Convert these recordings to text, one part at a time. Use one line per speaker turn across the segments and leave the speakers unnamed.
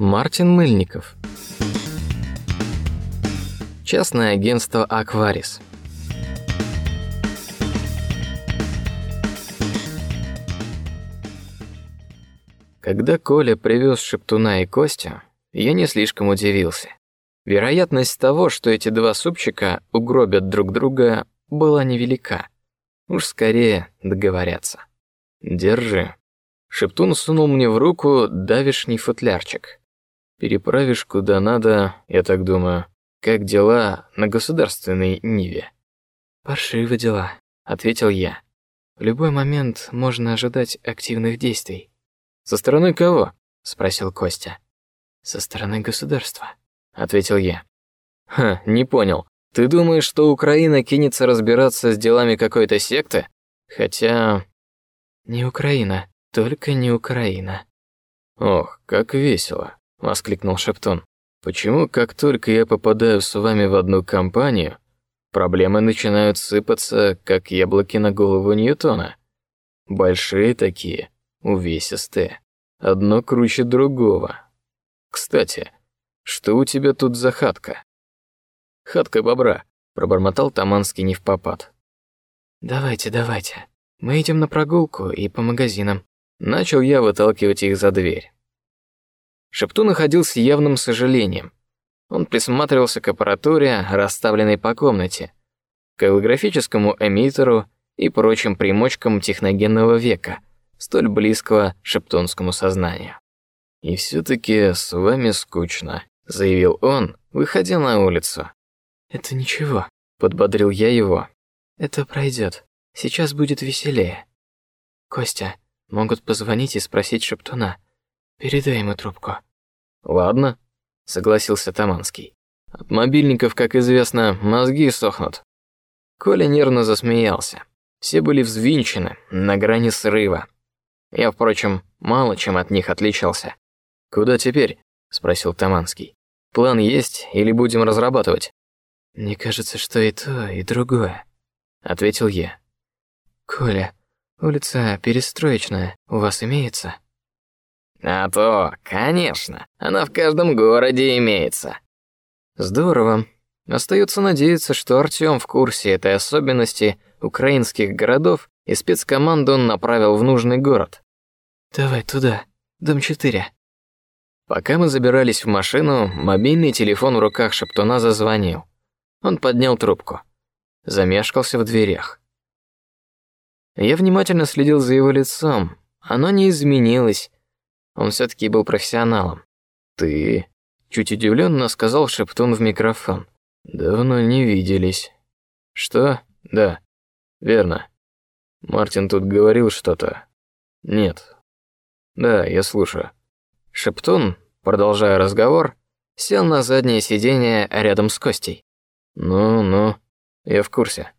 Мартин Мыльников. Частное агентство Акварис. Когда Коля привез Шептуна и Костя, я не слишком удивился. Вероятность того, что эти два супчика угробят друг друга, была невелика. Уж скорее договорятся. Держи. Шептун сунул мне в руку давишний футлярчик. Переправишь куда надо, я так думаю. Как дела на государственной ниве?
Паршивы дела, ответил я. В любой момент можно ожидать активных действий.
Со стороны кого? спросил Костя.
Со стороны государства,
ответил я. Ха, не понял. Ты думаешь, что Украина кинется разбираться с делами какой-то секты? Хотя
не Украина, только не Украина.
Ох, как весело воскликнул Шептун. Почему, как только я попадаю с вами в одну компанию, проблемы начинают сыпаться, как яблоки на голову Ньютона? Большие такие, увесистые, одно круче другого. Кстати, что у тебя тут за хатка? Хатка бобра, пробормотал Таманский не в попад.
Давайте, давайте. Мы идем на прогулку и по магазинам.
Начал я выталкивать их за дверь. Шептун находился явным сожалением. Он присматривался к аппаратуре, расставленной по комнате, к голографическому эмиттеру и прочим примочкам техногенного века, столь близкого шептунскому сознанию. И все-таки с вами скучно, заявил он, выходя на улицу.
Это ничего,
подбодрил я его.
Это пройдет. Сейчас будет веселее. Костя, могут позвонить и спросить Шептуна. Передай ему трубку.
Ладно, согласился Таманский. От мобильников, как известно, мозги сохнут. Коля нервно засмеялся. Все были взвинчены, на грани срыва. Я, впрочем, мало чем от них отличался. Куда теперь? спросил Таманский. План есть или будем разрабатывать?
Мне кажется, что и то, и другое, ответил я. Коля, улица Перестроечная у вас имеется?
А то, конечно, она в каждом городе имеется.
Здорово. Остается надеяться, что Артём в курсе этой особенности украинских городов и спецкоманду он направил в нужный город.
Давай туда, дом 4.
Пока мы забирались в машину, мобильный телефон в руках Шептуна зазвонил. Он поднял трубку. Замешкался в дверях. Я внимательно следил за его лицом. Оно не изменилось, он все-таки был профессионалом. Ты? Чуть удивленно сказал Шептун в микрофон. Давно не виделись. Что? Да. Верно. Мартин тут говорил что-то. Нет. Да, я слушаю. Шептун, продолжая разговор, сел на заднее сиденье рядом с Костей. Ну, ну, я в курсе.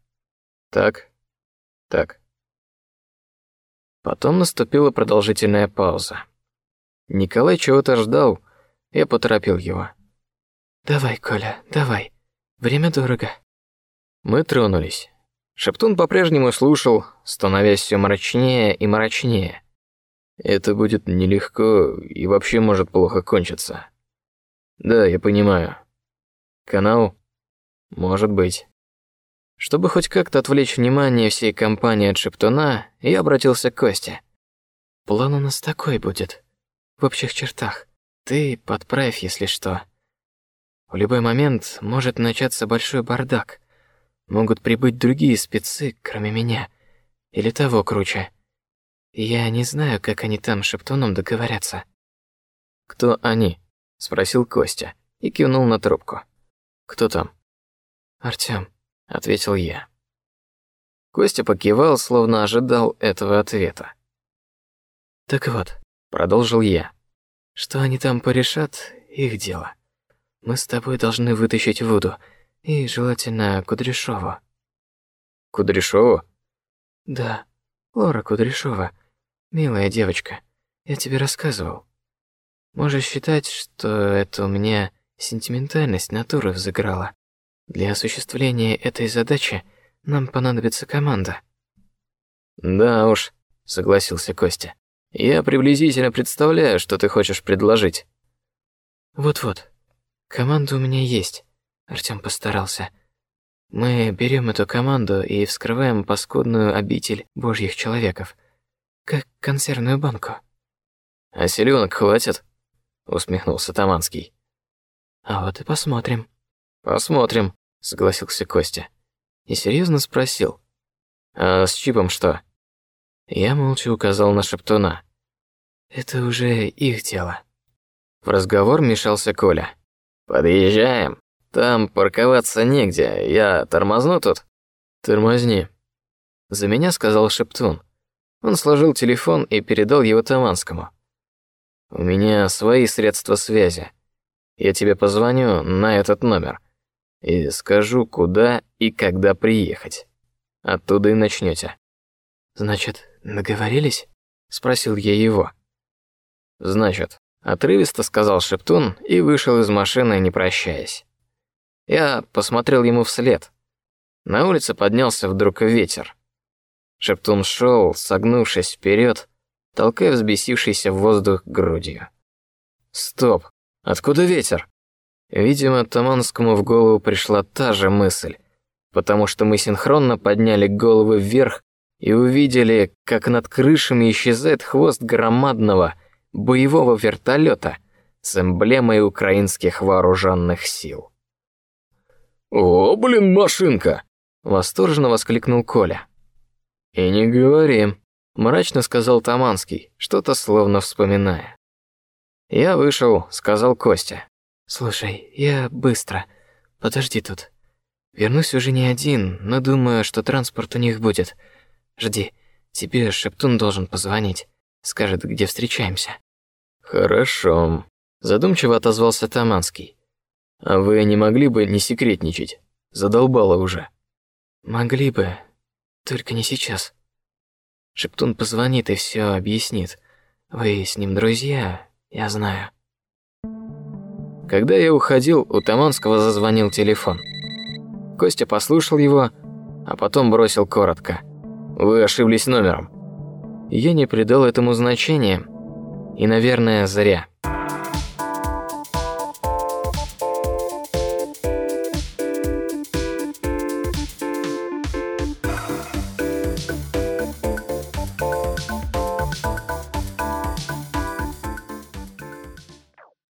Так, так. Потом наступила продолжительная пауза. Николай чего-то ждал. Я поторопил его.
Давай, Коля, давай. Время дорого.
Мы тронулись. Шептун по-прежнему слушал, становясь все мрачнее и мрачнее. Это будет нелегко и вообще может плохо кончиться. Да, я понимаю. Канал? Может быть. Чтобы хоть как-то отвлечь внимание всей компании от Шептуна, я обратился к Косте.
План у нас такой будет в общих чертах. Ты подправь, если что. В любой момент может начаться большой бардак. Могут прибыть другие спецы, кроме меня, или того круче. Я не знаю, как они там шептуном договорятся.
Кто они? спросил Костя и кивнул на трубку. Кто там?
Артём,
ответил я. Костя покивал, словно ожидал этого ответа.
Так вот,
продолжил я.
Что они там порешат, их дело. Мы с тобой должны вытащить Вуду и желательно Кудряшову.
Кудряшову?
Да, Лора Кудряшова, милая девочка. Я тебе рассказывал. Можешь считать, что это у меня сентиментальность натуры взыграла. Для осуществления этой задачи нам понадобится команда.
Да уж, согласился Костя. Я приблизительно представляю, что ты хочешь предложить.
Вот-вот. Команда у меня есть. Артём постарался. Мы берем эту команду и вскрываем паскудную обитель божьих человеков, как консервную банку.
А селенок хватит? усмехнулся Таманский.
А вот и посмотрим.
Посмотрим, согласился Костя.
И серьезно спросил:
А с чипом что?
Я молча указал на Шептуна. Это уже их дело.
В разговор мешался Коля. Подъезжаем. Там парковаться негде. Я тормозну тут.
Тормозни. За меня сказал Шептун. Он сложил телефон и передал его Таманскому.
У меня свои средства связи. Я тебе позвоню на этот номер и скажу, куда и когда приехать. Оттуда и начнете.
Значит, договорились? Спросил я его.
Значит, отрывисто сказал Шептун и вышел из машины, не прощаясь. Я посмотрел ему вслед. На улице поднялся вдруг ветер. Шептун шел, согнувшись вперед, толкая взбесившийся в воздух грудью. Стоп, откуда ветер? Видимо, Таманскому в голову пришла та же мысль, потому что мы синхронно подняли головы вверх и увидели, как над крышами исчезает хвост громадного боевого вертолета с эмблемой украинских вооруженных сил.
«О, блин, машинка!»
— восторженно воскликнул Коля. «И не говори», — мрачно сказал Таманский, что-то словно вспоминая. Я вышел, сказал Костя.
«Слушай, я быстро. Подожди тут. Вернусь уже не один, но думаю, что транспорт у них будет. Жди, тебе Шептун должен позвонить. Скажет, где встречаемся».
«Хорошо», — задумчиво отозвался Таманский. А вы не могли бы не секретничать? Задолбало уже.
Могли бы, только не сейчас. Шептун позвонит и все объяснит. Вы с ним друзья, я знаю.
Когда я уходил, у Таманского зазвонил телефон. Костя послушал его, а потом бросил коротко: "Вы ошиблись номером". Я не придал этому значения, и, наверное, зря.